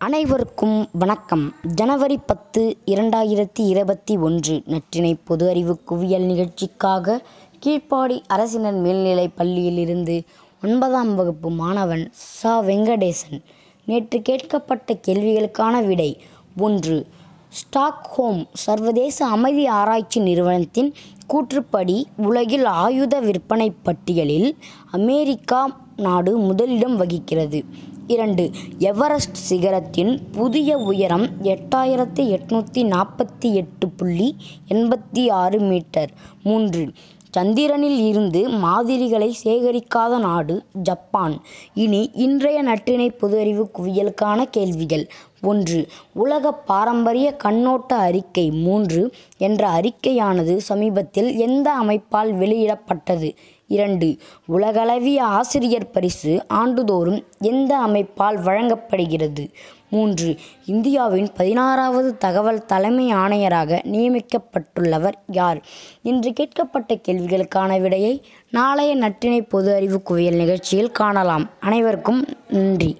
அனைவருக்கும் வணக்கம். ஜனவரி பத்து இரண்டாயிரத்தி இருபத்தி ஒன்று நற்றினை பொது அறிவு குவியல் நிகழ்ச்சிக்காக கீழ்ப்பாடி அரசினர் மேல்நிலை பள்ளியிலிருந்து ஒன்பதாம் வகுப்பு மாணவன் சா. வெங்கடேசன். நேற்று கேட்கப்பட்ட கேள்விகளுக்கான விடை ஒன்று. ஸ்டாக்ஹோம் சர்வதேச அமைதி ஆராய்ச்சி நிறுவனத்தின் கூற்றுப்படி உலகில் ஆயுத விற்பனை பட்டியலில் அமெரிக்கா நாடு முதலிடம் வகிக்கிறது. இரண்டு எவரெஸ்ட் சிகரத்தின் புதிய உயரம் எட்டாயிரத்தி எட்நூற்றி நாற்பத்தி எட்டு புள்ளி எண்பத்தி ஆறு மீட்டர். மூன்று சந்திரனில் இருந்து மாதிரிகளை சேகரிக்காத நாடு ஜப்பான். இனி இன்றைய நற்றினை பொது அறிவு குவியலுக்கான கேள்விகள். ஒன்று உலக பாரம்பரிய கண்ணோட்ட அறிக்கை மூன்று என்ற அறிக்கையானது சமீபத்தில் எந்த அமைப்பால் வெளியிடப்பட்டது? இரண்டு உலகளவிய ஆசிரியர் பரிசு ஆண்டுதோறும் எந்த அமைப்பால் வழங்கப்படுகிறது? மூன்று இந்தியாவின் பதினாறாவது தகவல் தலைமை ஆணையராக நியமிக்கப்பட்டுள்ளவர் யார்? இன்று கேட்கப்பட்ட கேள்விகளுக்கான விடையை நாளைய நற்றினை பொது அறிவு குவியல் நிகழ்ச்சியில் காணலாம். அனைவருக்கும் நன்றி.